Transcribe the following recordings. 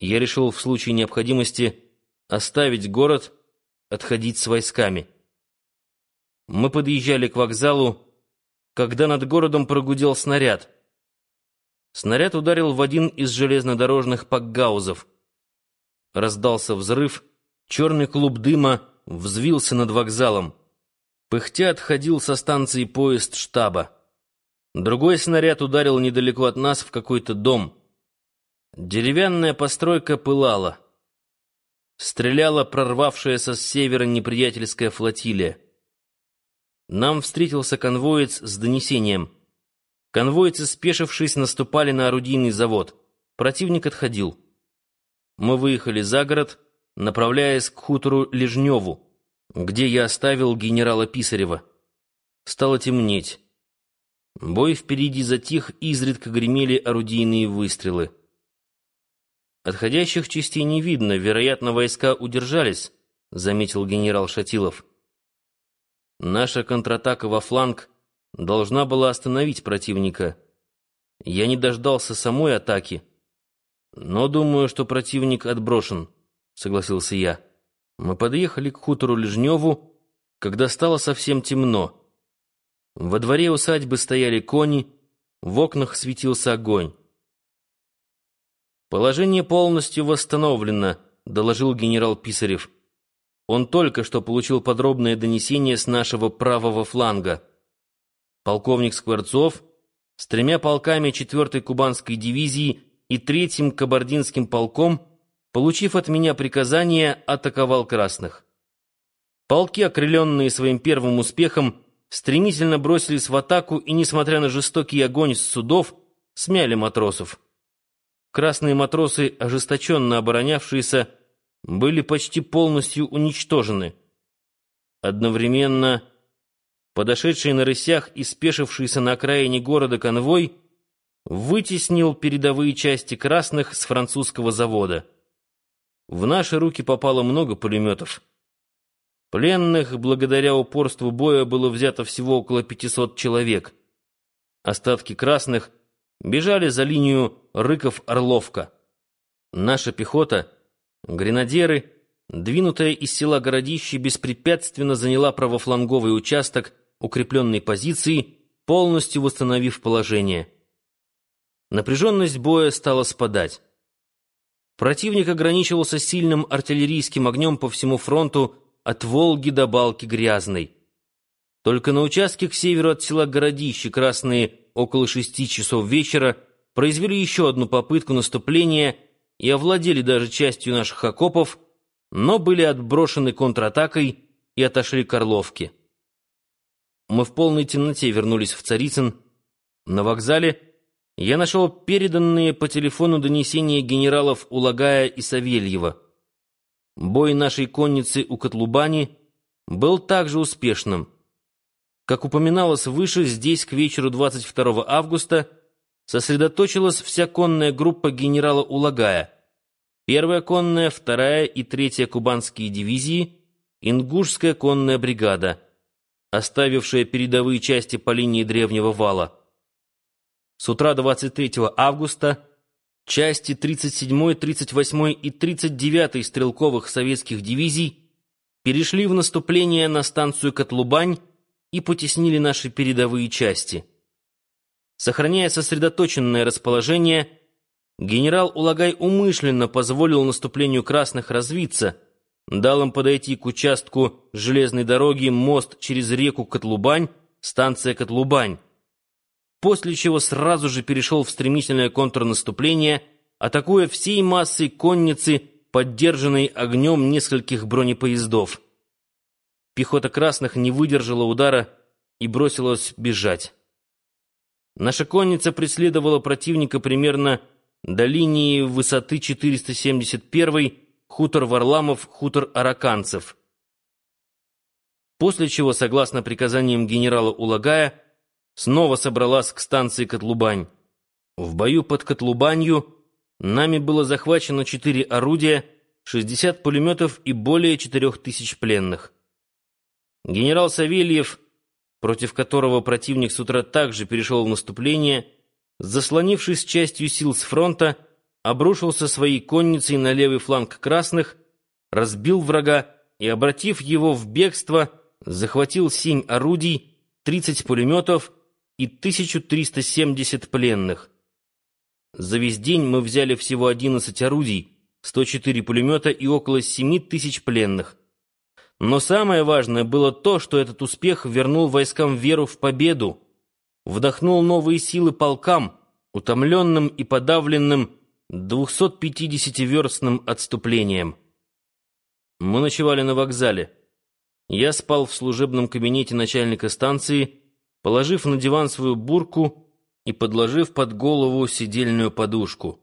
Я решил в случае необходимости оставить город, отходить с войсками. Мы подъезжали к вокзалу, когда над городом прогудел снаряд. Снаряд ударил в один из железнодорожных пакгаузов. Раздался взрыв, черный клуб дыма взвился над вокзалом. Пыхтя отходил со станции поезд штаба. Другой снаряд ударил недалеко от нас в какой-то дом. Деревянная постройка пылала. Стреляла прорвавшаяся с севера неприятельская флотилия. Нам встретился конвоец с донесением. Конвойцы, спешившись, наступали на орудийный завод. Противник отходил. Мы выехали за город, направляясь к хутору Лежневу, где я оставил генерала Писарева. Стало темнеть. Бой впереди затих, изредка гремели орудийные выстрелы. «Отходящих частей не видно, вероятно, войска удержались», — заметил генерал Шатилов. «Наша контратака во фланг должна была остановить противника. Я не дождался самой атаки, но думаю, что противник отброшен», — согласился я. Мы подъехали к хутору Лежневу, когда стало совсем темно. Во дворе усадьбы стояли кони, в окнах светился огонь. «Положение полностью восстановлено», — доложил генерал Писарев. «Он только что получил подробное донесение с нашего правого фланга. Полковник Скворцов с тремя полками 4-й Кубанской дивизии и третьим Кабардинским полком, получив от меня приказание, атаковал красных. Полки, окрыленные своим первым успехом, стремительно бросились в атаку и, несмотря на жестокий огонь с судов, смяли матросов. Красные матросы, ожесточенно оборонявшиеся, были почти полностью уничтожены. Одновременно подошедший на рысях и спешившийся на окраине города конвой вытеснил передовые части красных с французского завода. В наши руки попало много пулеметов. Пленных, благодаря упорству боя, было взято всего около 500 человек. Остатки красных бежали за линию Рыков-Орловка. Наша пехота, гренадеры, двинутая из села Городище, беспрепятственно заняла правофланговый участок укрепленной позиции, полностью восстановив положение. Напряженность боя стала спадать. Противник ограничивался сильным артиллерийским огнем по всему фронту от Волги до Балки Грязной. Только на участке к северу от села Городище красные около шести часов вечера произвели еще одну попытку наступления и овладели даже частью наших окопов, но были отброшены контратакой и отошли к Орловке. Мы в полной темноте вернулись в Царицын. На вокзале я нашел переданные по телефону донесения генералов Улагая и Савельева. Бой нашей конницы у Котлубани был также успешным. Как упоминалось выше, здесь к вечеру 22 августа сосредоточилась вся конная группа генерала Улагая, первая конная, вторая и третья кубанские дивизии, ингушская конная бригада, оставившая передовые части по линии древнего вала. С утра 23 августа части 37-й, 38-й и 39-й стрелковых советских дивизий перешли в наступление на станцию Котлубань и потеснили наши передовые части. Сохраняя сосредоточенное расположение, генерал Улагай умышленно позволил наступлению красных развиться, дал им подойти к участку железной дороги мост через реку Котлубань, станция Котлубань, после чего сразу же перешел в стремительное контрнаступление, атакуя всей массой конницы, поддержанной огнем нескольких бронепоездов. Пехота красных не выдержала удара и бросилась бежать. Наша конница преследовала противника примерно до линии высоты 471 хутор Варламов, хутор Араканцев. После чего, согласно приказаниям генерала Улагая, снова собралась к станции Котлубань. В бою под Котлубанью нами было захвачено четыре орудия, 60 пулеметов и более 4000 пленных. Генерал Савельев, против которого противник с утра также перешел в наступление, заслонившись частью сил с фронта, обрушился своей конницей на левый фланг красных, разбил врага и, обратив его в бегство, захватил семь орудий, 30 пулеметов и 1370 пленных. За весь день мы взяли всего 11 орудий, 104 пулемета и около 7 тысяч пленных. Но самое важное было то, что этот успех вернул войскам веру в победу, вдохнул новые силы полкам, утомленным и подавленным 250-верстным отступлением. Мы ночевали на вокзале. Я спал в служебном кабинете начальника станции, положив на диван свою бурку и подложив под голову сидельную подушку.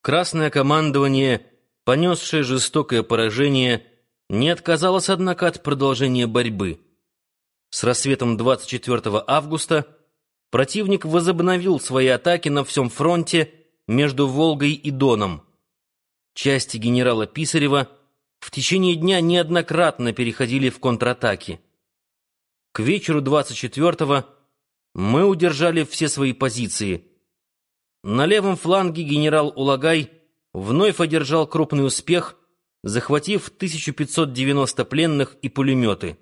Красное командование, понесшее жестокое поражение, не отказалось, однако, от продолжения борьбы. С рассветом 24 августа противник возобновил свои атаки на всем фронте между Волгой и Доном. Части генерала Писарева в течение дня неоднократно переходили в контратаки. К вечеру 24-го мы удержали все свои позиции. На левом фланге генерал Улагай вновь одержал крупный успех, захватив 1590 пленных и пулеметы.